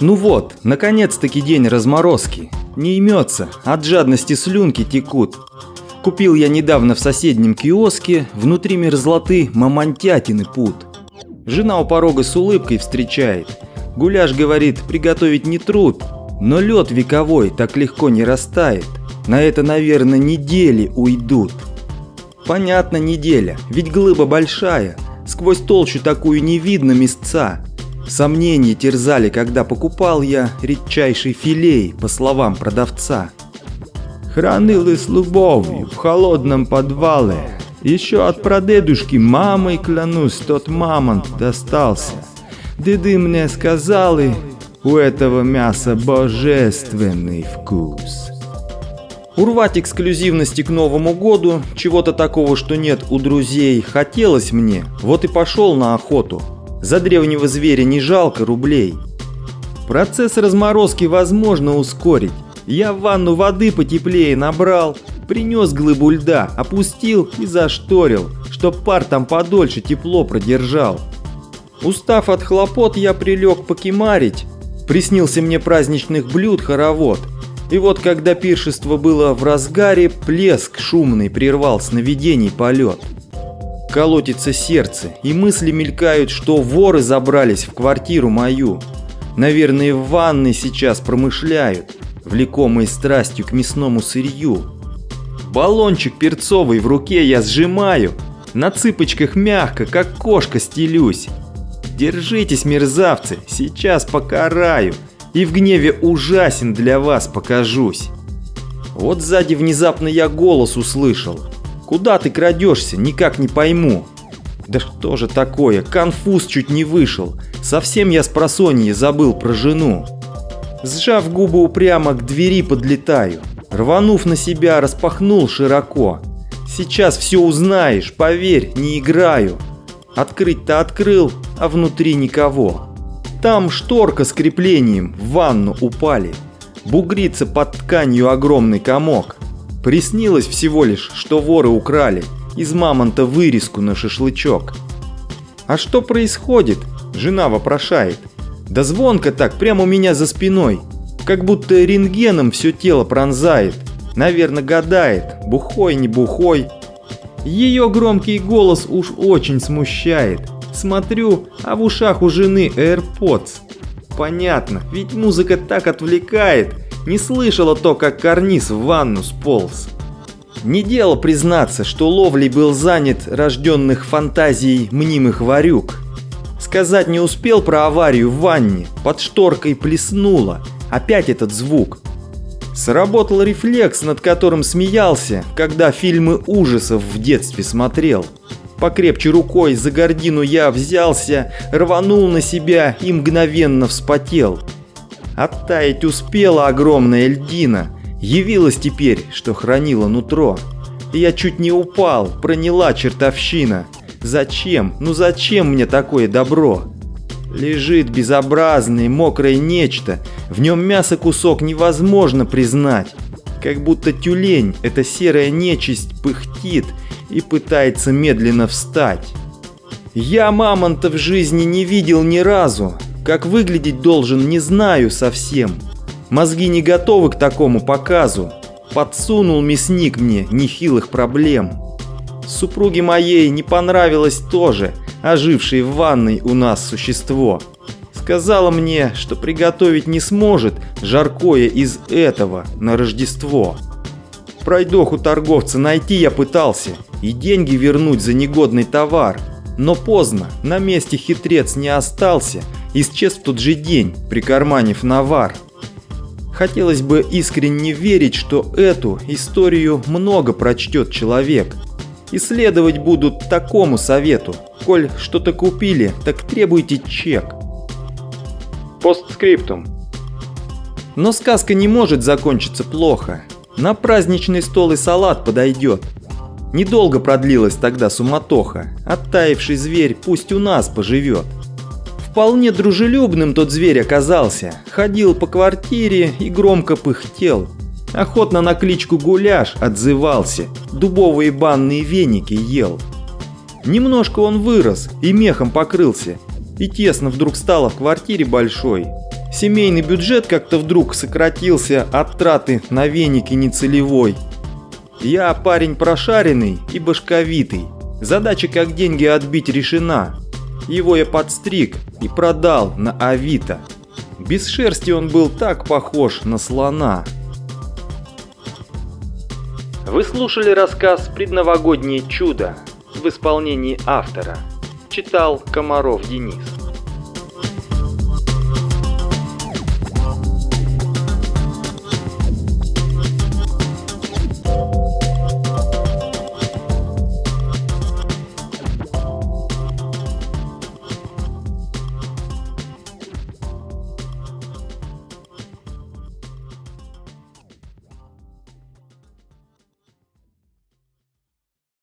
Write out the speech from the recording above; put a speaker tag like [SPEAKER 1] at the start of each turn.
[SPEAKER 1] Ну вот, наконец-таки день разморозки. Не имется, от жадности слюнки текут. Купил я недавно в соседнем киоске, внутри мерзлоты мамонтятины пут. Жена у порога с улыбкой встречает. Гуляш говорит, приготовить не труд, но лед вековой так легко не растает. На это, наверное, недели уйдут. Понятно, неделя, ведь глыба большая. Сквозь толщу такую не видно места. Сомнения терзали, когда покупал я редчайший филей, по словам продавца.
[SPEAKER 2] Хранил с любовью в холодном подвале. Еще от прадедушки мамой, клянусь, тот мамонт достался. Деды мне сказали, у этого мяса божественный вкус.
[SPEAKER 1] Урвать эксклюзивности к Новому году, чего-то такого, что нет у друзей, хотелось мне, вот и пошел на охоту. За древнего зверя не жалко рублей. Процесс разморозки возможно ускорить. Я в ванну воды потеплее набрал, принес глыбу льда, опустил и зашторил, чтоб пар там подольше тепло продержал. Устав от хлопот, я прилег покемарить. Приснился мне праздничных блюд хоровод. И вот когда пиршество было в разгаре, плеск шумный прервал сновидений полет колотится сердце, и мысли мелькают, что воры забрались в квартиру мою. Наверное, в ванной сейчас промышляют, влекомые страстью к мясному сырью. Баллончик перцовый в руке я сжимаю, на цыпочках мягко, как кошка стелюсь. Держитесь, мерзавцы, сейчас покараю, и в гневе ужасен для вас покажусь. Вот сзади внезапно я голос услышал, Куда ты крадешься, никак не пойму. Да что же такое, конфуз чуть не вышел. Совсем я с просонья забыл про жену. Сжав губы упрямо к двери подлетаю. Рванув на себя, распахнул широко. Сейчас все узнаешь, поверь, не играю. Открыть-то открыл, а внутри никого. Там шторка с креплением в ванну упали. Бугрится под тканью огромный комок. Приснилось всего лишь, что воры украли из мамонта вырезку на шашлычок. «А что происходит?» – жена вопрошает. «Да звонко так, прямо у меня за спиной, как будто рентгеном все тело пронзает. Наверное, гадает, бухой, не бухой». Ее громкий голос уж очень смущает. Смотрю, а в ушах у жены AirPods. Понятно, ведь музыка так отвлекает, не слышала то, как карниз в ванну сполз. Не дело признаться, что ловлей был занят рожденных фантазией мнимых варюк. Сказать не успел про аварию в ванне, под шторкой плеснуло, опять этот звук. Сработал рефлекс, над которым смеялся, когда фильмы ужасов в детстве смотрел. Покрепче рукой за гордину я взялся, рванул на себя и мгновенно вспотел. Оттаять успела огромная льдина. Явилась теперь, что хранила нутро. Я чуть не упал, проняла чертовщина. Зачем? Ну зачем мне такое добро? Лежит безобразное, мокрое нечто. В нем мясо кусок невозможно признать. Как будто тюлень, эта серая нечисть, пыхтит и пытается медленно встать. Я мамонта в жизни не видел ни разу, как выглядеть должен, не знаю совсем. Мозги не готовы к такому показу. Подсунул мясник мне нехилых проблем. Супруге моей не понравилось тоже, ожившее в ванной у нас существо. Сказала мне, что приготовить не сможет жаркое из этого на Рождество. Пройдоху торговца найти я пытался и деньги вернуть за негодный товар. Но поздно, на месте хитрец не остался – исчез в тот же день, прикарманив навар. Хотелось бы искренне верить, что эту историю много прочтет человек. Исследовать будут такому совету. Коль что-то купили, так требуйте чек. Постскриптум. Но сказка не может закончиться плохо. На праздничный стол и салат подойдет. Недолго продлилась тогда суматоха. Оттаивший зверь пусть у нас поживет. Вполне дружелюбным тот зверь оказался. Ходил по квартире и громко пыхтел. Охотно на кличку Гуляш отзывался. Дубовые банные веники ел. Немножко он вырос и мехом покрылся. И тесно вдруг стало в квартире большой. Семейный бюджет как-то вдруг сократился от траты на веники нецелевой. Я парень прошаренный и башковитый. Задача как деньги отбить решена. Его я подстриг и продал на Авито. Без шерсти он был так похож на слона. Вы слушали рассказ «Предновогоднее чудо» в исполнении автора. Читал Комаров Денис.